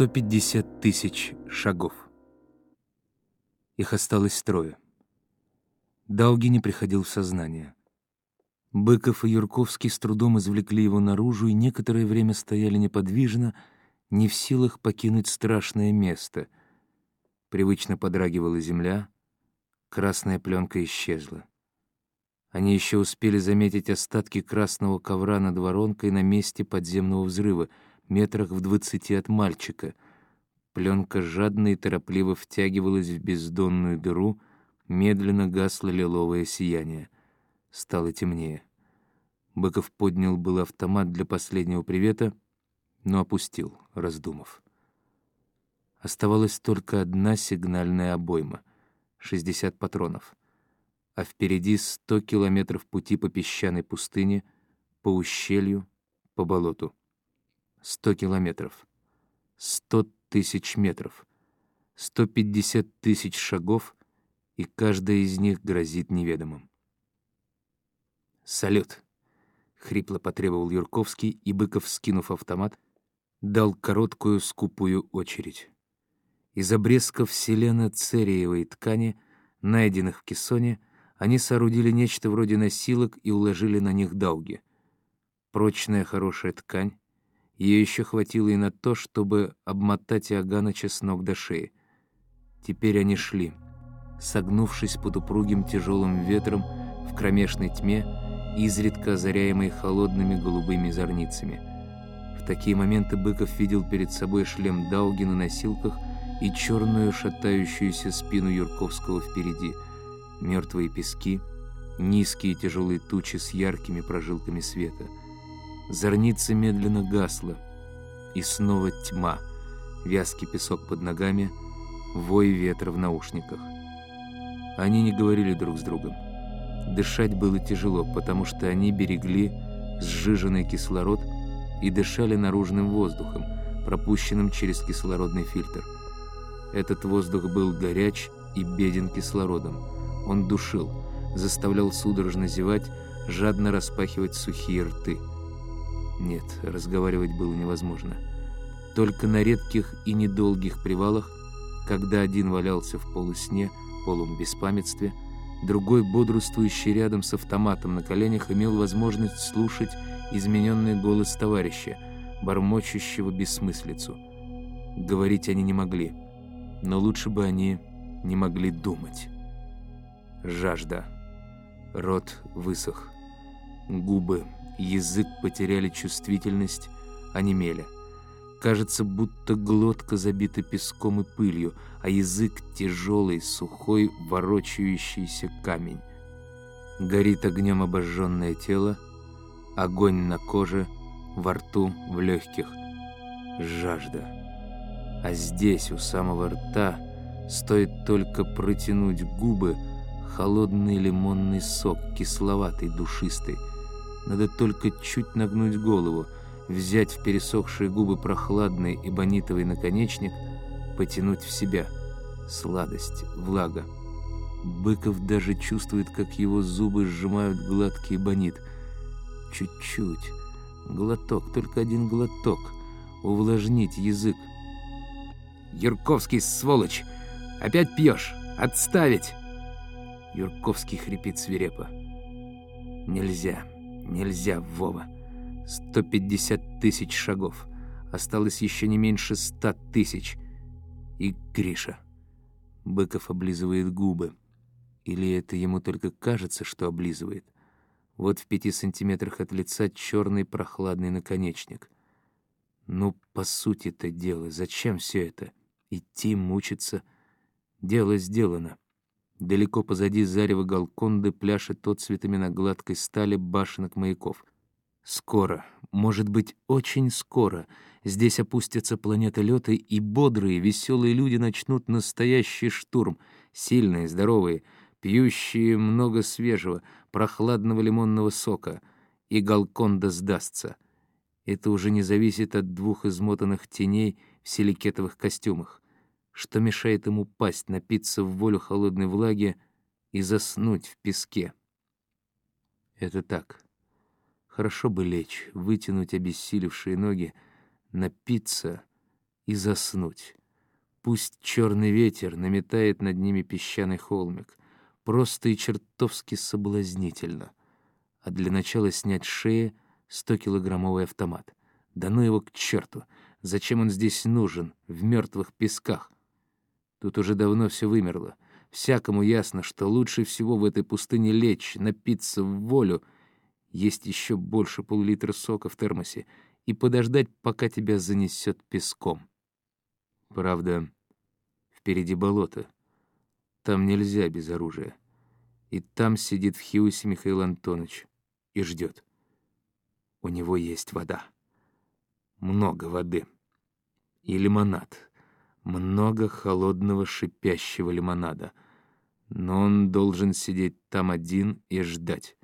150 тысяч шагов. Их осталось трое. Дауги не приходил в сознание. Быков и Юрковский с трудом извлекли его наружу и некоторое время стояли неподвижно, не в силах покинуть страшное место. Привычно подрагивала земля, красная пленка исчезла. Они еще успели заметить остатки красного ковра над воронкой на месте подземного взрыва, метрах в двадцати от мальчика. Пленка жадно и торопливо втягивалась в бездонную дыру, медленно гасло лиловое сияние. Стало темнее. Быков поднял был автомат для последнего привета, но опустил, раздумав. Оставалась только одна сигнальная обойма — 60 патронов а впереди сто километров пути по песчаной пустыне, по ущелью, по болоту. Сто километров. Сто тысяч метров. Сто пятьдесят тысяч шагов, и каждая из них грозит неведомым. «Салют!» — хрипло потребовал Юрковский, и Быков, скинув автомат, дал короткую скупую очередь. Из обрезков селено-цериевой ткани, найденных в кессоне, они соорудили нечто вроде носилок и уложили на них дауги. Прочная хорошая ткань. Ее еще хватило и на то, чтобы обмотать Иоганыча с ног до шеи. Теперь они шли, согнувшись под упругим тяжелым ветром в кромешной тьме, изредка озаряемой холодными голубыми зорницами. В такие моменты Быков видел перед собой шлем Дауги на носилках и черную шатающуюся спину Юрковского впереди — мертвые пески, низкие тяжелые тучи с яркими прожилками света. Зорница медленно гасла, и снова тьма, вязкий песок под ногами, вой ветра в наушниках. Они не говорили друг с другом. Дышать было тяжело, потому что они берегли сжиженный кислород и дышали наружным воздухом, пропущенным через кислородный фильтр. Этот воздух был горяч и беден кислородом. Он душил, заставлял судорожно зевать, жадно распахивать сухие рты. Нет, разговаривать было невозможно. Только на редких и недолгих привалах, когда один валялся в полусне, полум беспамятстве, другой, бодрствующий рядом с автоматом на коленях, имел возможность слушать измененный голос товарища, бормочущего бессмыслицу. Говорить они не могли, но лучше бы они не могли думать. Жажда. Рот высох. Губы, язык потеряли чувствительность, онемели. Кажется, будто глотка забита песком и пылью, а язык тяжелый, сухой, ворочающийся камень. Горит огнем обожженное тело, огонь на коже, во рту, в легких. Жажда. А здесь, у самого рта, Стоит только протянуть губы, холодный лимонный сок, кисловатый, душистый. Надо только чуть нагнуть голову, взять в пересохшие губы прохладный эбонитовый наконечник, потянуть в себя. Сладость, влага. Быков даже чувствует, как его зубы сжимают гладкий эбонит. Чуть-чуть. Глоток, только один глоток. Увлажнить язык. «Юрковский, сволочь!» Опять пьешь? Отставить!» Юрковский хрипит свирепо. «Нельзя, нельзя, Вова. 150 тысяч шагов. Осталось еще не меньше ста тысяч. И Гриша». Быков облизывает губы. Или это ему только кажется, что облизывает? Вот в пяти сантиметрах от лица черный прохладный наконечник. Ну, по сути-то дело, зачем все это? Идти, мучиться — Дело сделано. Далеко позади зарева Галконды пляшет отцветами на гладкой стали башенок маяков. Скоро, может быть, очень скоро, здесь опустятся планеты лёта, и бодрые, веселые люди начнут настоящий штурм, сильные, здоровые, пьющие много свежего, прохладного лимонного сока, и Галконда сдастся. Это уже не зависит от двух измотанных теней в силикетовых костюмах что мешает ему пасть, напиться в волю холодной влаги и заснуть в песке. Это так. Хорошо бы лечь, вытянуть обессилевшие ноги, напиться и заснуть. Пусть черный ветер наметает над ними песчаный холмик. Просто и чертовски соблазнительно. А для начала снять с шеи 100-килограммовый автомат. Да ну его к черту! Зачем он здесь нужен, в мертвых песках? Тут уже давно все вымерло. Всякому ясно, что лучше всего в этой пустыне лечь, напиться в волю, есть еще больше пол-литра сока в термосе и подождать, пока тебя занесет песком. Правда, впереди болото. Там нельзя без оружия. И там сидит в Хиусе Михаил Антонович и ждет. У него есть вода. Много воды. И лимонад. Много холодного шипящего лимонада. Но он должен сидеть там один и ждать.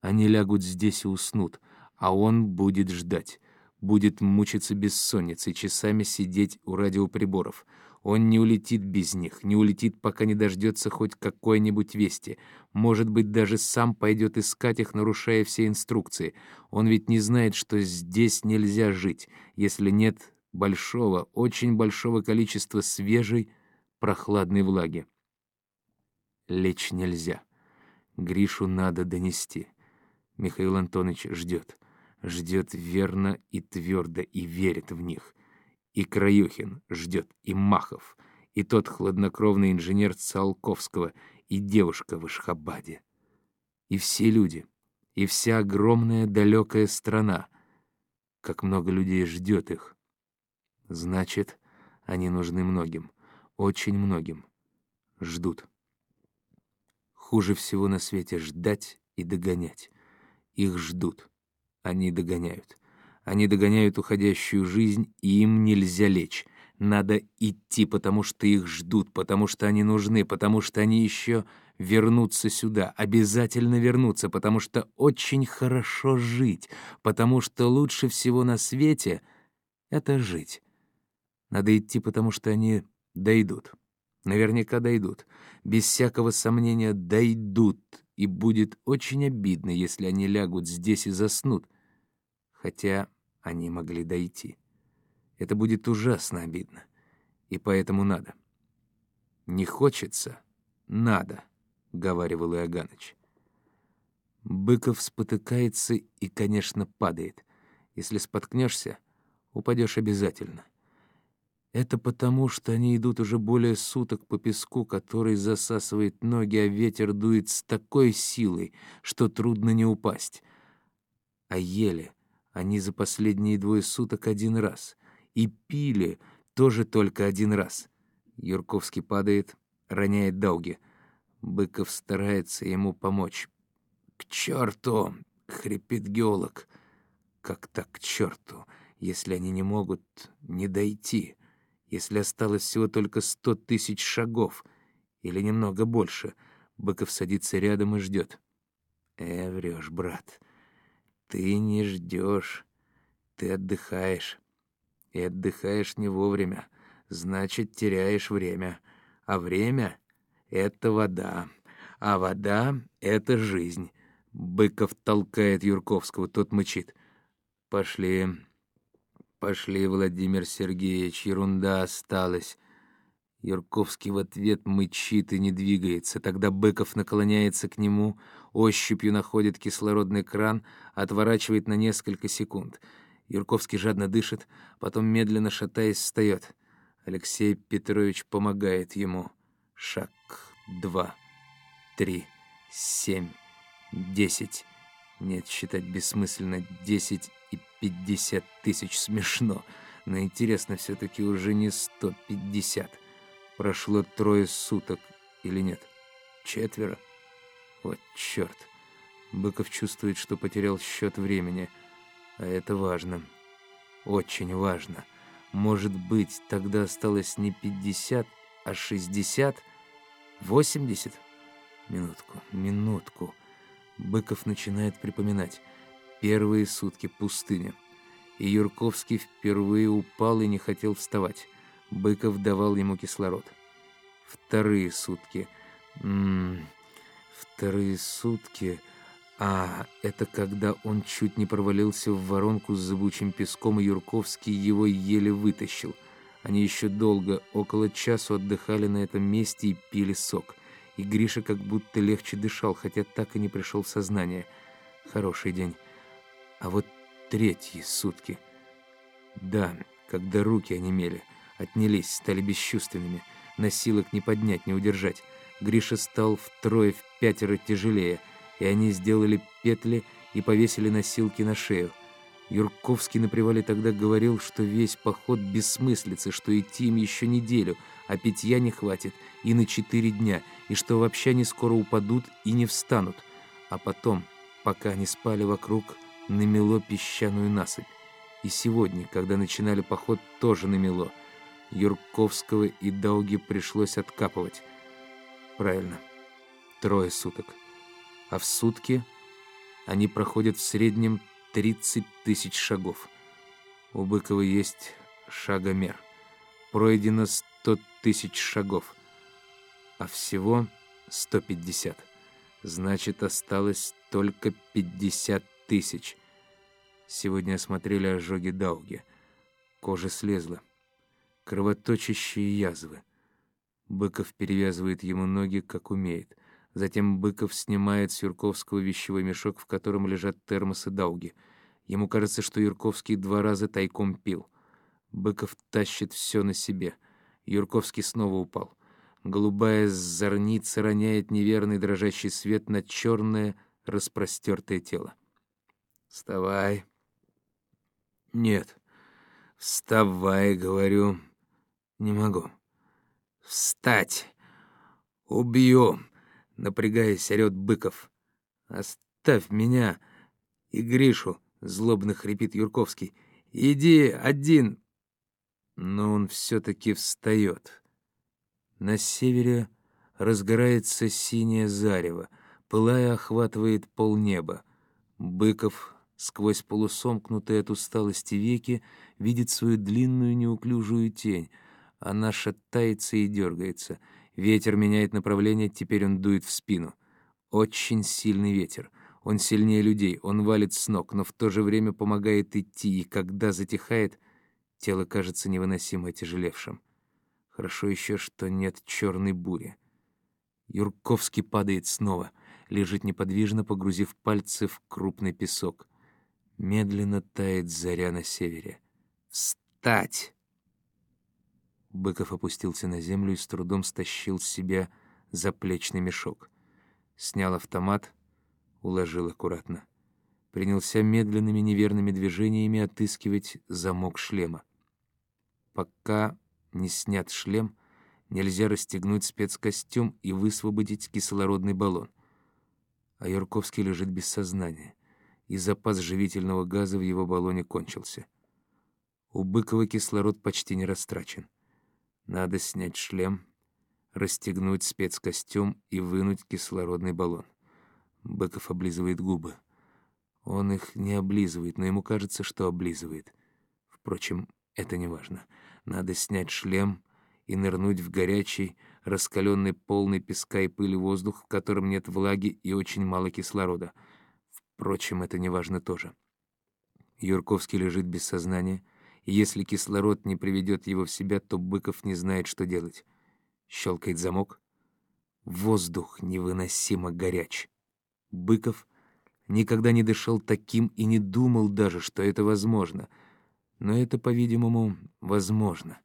Они лягут здесь и уснут, а он будет ждать будет мучиться бессонницей, часами сидеть у радиоприборов. Он не улетит без них, не улетит, пока не дождется хоть какой-нибудь вести. Может быть, даже сам пойдет искать их, нарушая все инструкции. Он ведь не знает, что здесь нельзя жить, если нет большого, очень большого количества свежей, прохладной влаги. Лечь нельзя. Гришу надо донести. Михаил Антонович ждет ждет верно и твердо и верит в них. И Краюхин ждет, и Махов, и тот хладнокровный инженер Циолковского, и девушка в Ишхабаде. И все люди, и вся огромная далекая страна. Как много людей ждет их. Значит, они нужны многим, очень многим. Ждут. Хуже всего на свете ждать и догонять. Их ждут. Они догоняют. Они догоняют уходящую жизнь, и им нельзя лечь. Надо идти, потому что их ждут, потому что они нужны, потому что они еще вернутся сюда, обязательно вернутся, потому что очень хорошо жить, потому что лучше всего на свете — это жить. Надо идти, потому что они дойдут. Наверняка дойдут. Без всякого сомнения дойдут, и будет очень обидно, если они лягут здесь и заснут, хотя они могли дойти. Это будет ужасно обидно, и поэтому надо. «Не хочется? Надо», — говаривал Иоганныч. Быков спотыкается и, конечно, падает. Если споткнешься, упадешь обязательно. Это потому, что они идут уже более суток по песку, который засасывает ноги, а ветер дует с такой силой, что трудно не упасть. А еле они за последние двое суток один раз. И пили тоже только один раз. Юрковский падает, роняет Дауги. Быков старается ему помочь. «К черту!» — хрипит геолог. «Как так к черту, если они не могут не дойти? Если осталось всего только сто тысяч шагов или немного больше?» Быков садится рядом и ждет. «Э, врешь, брат. Ты не ждешь, ты отдыхаешь. И отдыхаешь не вовремя, значит, теряешь время. А время — это вода, а вода — это жизнь. Быков толкает Юрковского, тот мычит. «Пошли, пошли, Владимир Сергеевич, ерунда осталась». Юрковский в ответ мычит и не двигается. Тогда Быков наклоняется к нему, ощупью находит кислородный кран, отворачивает на несколько секунд. Юрковский жадно дышит, потом, медленно шатаясь, встает. Алексей Петрович помогает ему. Шаг, два, три, семь, десять. Нет, считать бессмысленно. Десять и пятьдесят тысяч смешно. Но интересно все-таки уже не сто пятьдесят. Прошло трое суток или нет? Четверо? Вот черт. Быков чувствует, что потерял счет времени. А это важно. Очень важно. Может быть, тогда осталось не 50, а 60, 80? Минутку, минутку. Быков начинает припоминать. Первые сутки пустыня. И Юрковский впервые упал и не хотел вставать. Быков давал ему кислород. Вторые сутки. М -м, вторые сутки... А, это когда он чуть не провалился в воронку с зыбучим песком, и Юрковский его еле вытащил. Они еще долго, около часу отдыхали на этом месте и пили сок. И Гриша как будто легче дышал, хотя так и не пришел в сознание. Хороший день. А вот третьи сутки. Да, когда руки онемели, отнялись, стали бесчувственными. Носилок не поднять, не удержать. Гриша стал втрое, в пятеро тяжелее, и они сделали петли и повесили носилки на шею. Юрковский на привале тогда говорил, что весь поход бессмыслица, что идти им еще неделю, а питья не хватит и на четыре дня, и что вообще они скоро упадут и не встанут. А потом, пока они спали вокруг, намело песчаную насыпь. И сегодня, когда начинали поход, тоже намело. Юрковского и Дауги пришлось откапывать. Правильно, трое суток. А в сутки они проходят в среднем 30 тысяч шагов. У Быкова есть шагомер. Пройдено 100 тысяч шагов, а всего 150. Значит, осталось только 50 тысяч. Сегодня осмотрели ожоги Дауги. Кожа слезла. Кровоточащие язвы. Быков перевязывает ему ноги, как умеет. Затем Быков снимает с Юрковского вещевой мешок, в котором лежат термосы Дауги. Ему кажется, что Юрковский два раза тайком пил. Быков тащит все на себе. Юрковский снова упал. Голубая зорница роняет неверный дрожащий свет на черное распростертое тело. «Вставай!» «Нет, вставай, — говорю. Не могу. Встать! Убью!» Напрягаясь, орёт Быков. «Оставь меня и Гришу!» — злобно хрипит Юрковский. «Иди один!» Но он все-таки встает. На севере разгорается синее зарево, пылая охватывает полнеба. Быков сквозь полусомкнутые от усталости веки видит свою длинную неуклюжую тень. Она шатается и дергается — Ветер меняет направление, теперь он дует в спину. Очень сильный ветер. Он сильнее людей, он валит с ног, но в то же время помогает идти, и когда затихает, тело кажется невыносимо тяжелевшим. Хорошо еще, что нет черной бури. Юрковский падает снова, лежит неподвижно, погрузив пальцы в крупный песок. Медленно тает заря на севере. «Встать!» Быков опустился на землю и с трудом стащил с себя заплечный мешок. Снял автомат, уложил аккуратно. Принялся медленными неверными движениями отыскивать замок шлема. Пока не снят шлем, нельзя расстегнуть спецкостюм и высвободить кислородный баллон. А Юрковский лежит без сознания, и запас живительного газа в его баллоне кончился. У Быкова кислород почти не растрачен. Надо снять шлем, расстегнуть спецкостюм и вынуть кислородный баллон. Быков облизывает губы. Он их не облизывает, но ему кажется, что облизывает. Впрочем, это не важно. Надо снять шлем и нырнуть в горячий, раскаленный, полный песка и пыли воздух, в котором нет влаги и очень мало кислорода. Впрочем, это не важно тоже. Юрковский лежит без сознания, и если кислород не приведет его в себя, то Быков не знает, что делать. Щелкает замок. Воздух невыносимо горяч. Быков никогда не дышал таким и не думал даже, что это возможно. Но это, по-видимому, возможно,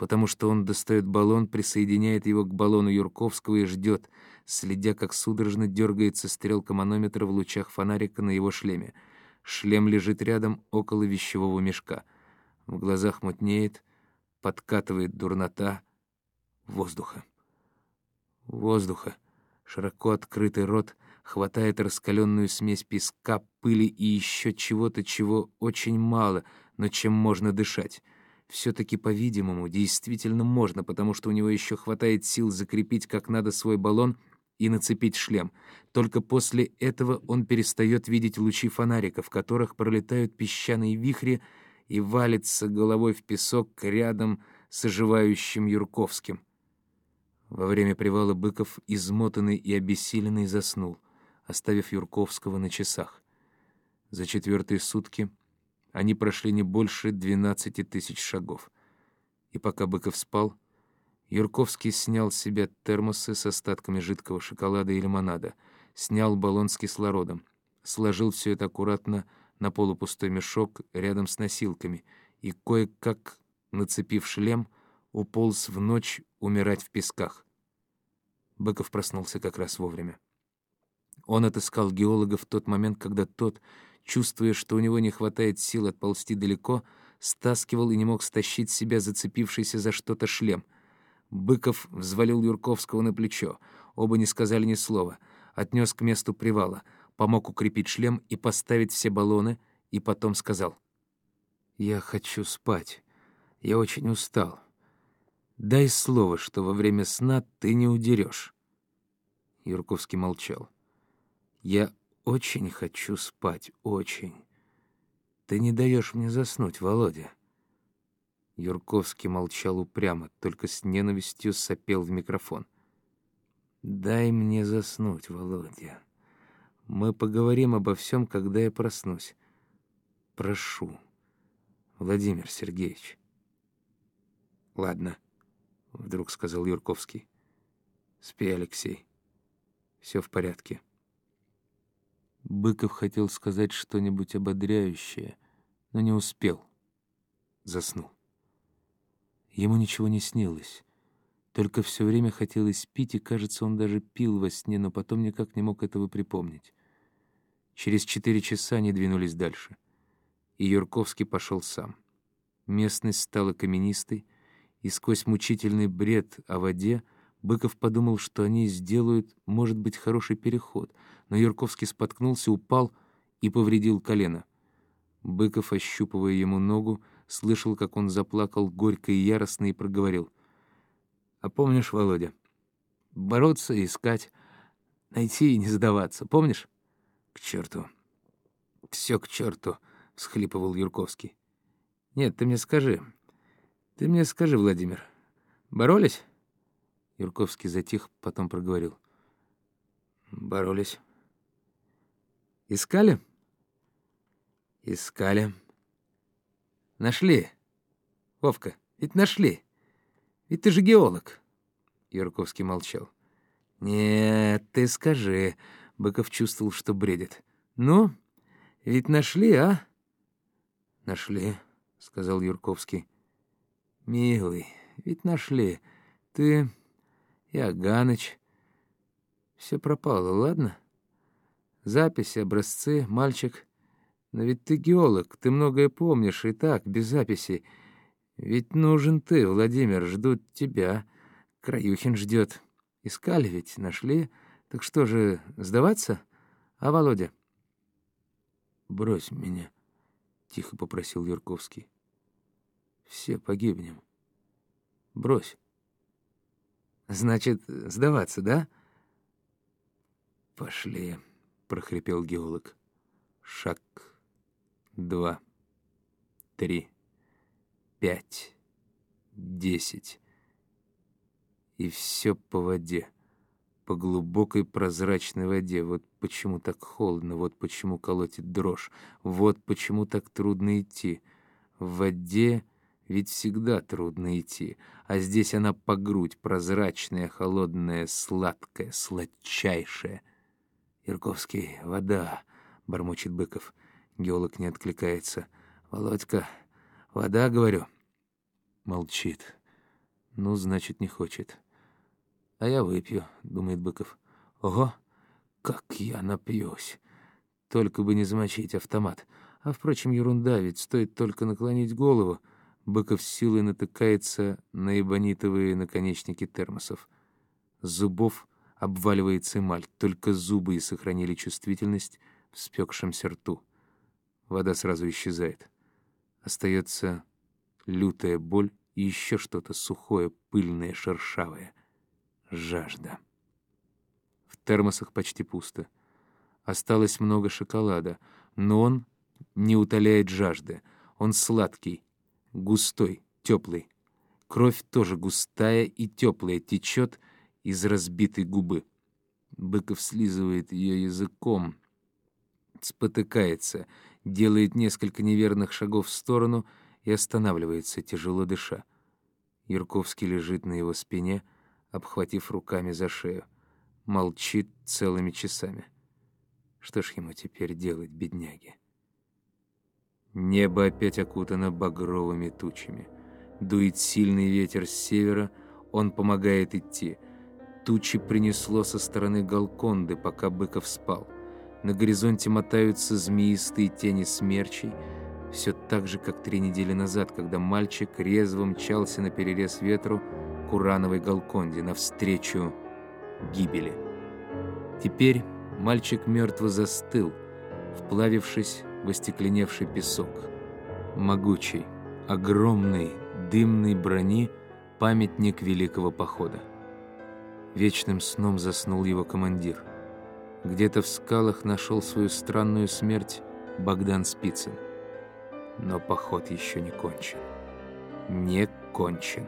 потому что он достает баллон, присоединяет его к баллону Юрковского и ждет, следя, как судорожно дергается стрелка манометра в лучах фонарика на его шлеме. Шлем лежит рядом около вещевого мешка — в глазах мутнеет, подкатывает дурнота. Воздуха. Воздуха. Широко открытый рот хватает раскаленную смесь песка, пыли и еще чего-то, чего очень мало, но чем можно дышать. Все-таки, по-видимому, действительно можно, потому что у него еще хватает сил закрепить как надо свой баллон и нацепить шлем. Только после этого он перестает видеть лучи фонарика, в которых пролетают песчаные вихри, и валится головой в песок рядом с оживающим Юрковским. Во время привала Быков, измотанный и обессиленный, заснул, оставив Юрковского на часах. За четвертые сутки они прошли не больше 12 тысяч шагов. И пока Быков спал, Юрковский снял с себя термосы с остатками жидкого шоколада и лимонада, снял баллон с кислородом, сложил все это аккуратно на полупустой мешок рядом с носилками и, кое-как нацепив шлем, уполз в ночь умирать в песках. Быков проснулся как раз вовремя. Он отыскал геолога в тот момент, когда тот, чувствуя, что у него не хватает сил отползти далеко, стаскивал и не мог стащить себя зацепившийся за что-то шлем — Быков взвалил Юрковского на плечо. Оба не сказали ни слова. Отнес к месту привала, помог укрепить шлем и поставить все баллоны, и потом сказал. «Я хочу спать. Я очень устал. Дай слово, что во время сна ты не удерешь». Юрковский молчал. «Я очень хочу спать, очень. Ты не даешь мне заснуть, Володя». Юрковский молчал упрямо, только с ненавистью сопел в микрофон. «Дай мне заснуть, Володя. Мы поговорим обо всем, когда я проснусь. Прошу, Владимир Сергеевич». «Ладно», — вдруг сказал Юрковский. «Спи, Алексей. Все в порядке». Быков хотел сказать что-нибудь ободряющее, но не успел. Заснул. Ему ничего не снилось. Только все время хотелось пить, и, кажется, он даже пил во сне, но потом никак не мог этого припомнить. Через четыре часа они двинулись дальше. И Юрковский пошел сам. Местность стала каменистой, и сквозь мучительный бред о воде Быков подумал, что они сделают, может быть, хороший переход, но Юрковский споткнулся, упал и повредил колено. Быков, ощупывая ему ногу, слышал, как он заплакал горько и яростно и проговорил. «А помнишь, Володя, бороться искать, найти и не сдаваться, помнишь?» «К черту!» «Все к черту!» — всхлипывал Юрковский. «Нет, ты мне скажи. Ты мне скажи, Владимир, боролись?» Юрковский затих, потом проговорил. «Боролись». «Искали?» «Искали». Нашли. Вовка, ведь нашли. Ведь ты же геолог. Юрковский молчал. Нет, ты скажи. Быков чувствовал, что бредит. Ну, ведь нашли, а? Нашли, сказал Юрковский. Милый, ведь нашли. Ты я Ганыч. Все пропало, ладно? Записи, образцы, мальчик — но ведь ты геолог, ты многое помнишь и так, без записей. Ведь нужен ты, Владимир, ждут тебя. Краюхин ждет. Искали ведь, нашли. Так что же, сдаваться? А Володя? Брось меня, тихо попросил Юрковский. Все погибнем. Брось. Значит, сдаваться, да? Пошли, прохрипел геолог. Шаг два, три, пять, десять. И все по воде, по глубокой прозрачной воде. Вот почему так холодно, вот почему колотит дрожь, вот почему так трудно идти. В воде ведь всегда трудно идти, а здесь она по грудь, прозрачная, холодная, сладкая, сладчайшая. «Ирковский, вода!» — бормочет Быков. Геолог не откликается. «Володька, вода, говорю». Молчит. «Ну, значит, не хочет». «А я выпью», — думает Быков. «Ого, как я напьюсь! Только бы не замочить автомат. А, впрочем, ерунда, ведь стоит только наклонить голову». Быков силой натыкается на эбонитовые наконечники термосов. зубов обваливается эмаль, только зубы и сохранили чувствительность в спекшемся рту. Вода сразу исчезает. Остается лютая боль и еще что-то сухое, пыльное, шершавое. Жажда. В термосах почти пусто. Осталось много шоколада, но он не утоляет жажды. Он сладкий, густой, теплый. Кровь тоже густая и теплая, течет из разбитой губы. Быков слизывает ее языком, спотыкается — делает несколько неверных шагов в сторону и останавливается, тяжело дыша. Юрковский лежит на его спине, обхватив руками за шею. Молчит целыми часами. Что ж ему теперь делать, бедняги? Небо опять окутано багровыми тучами. Дует сильный ветер с севера, он помогает идти. Тучи принесло со стороны Галконды, пока Быков спал. На горизонте мотаются змеистые тени смерчей, все так же, как три недели назад, когда мальчик резво мчался на перерез ветру к урановой Галконде навстречу гибели. Теперь мальчик мертво застыл, вплавившись в остекленевший песок. Могучий, огромный, дымный брони памятник Великого Похода. Вечным сном заснул его командир. Где-то в скалах нашел свою странную смерть Богдан Спицын. Но поход еще не кончен. Не кончен.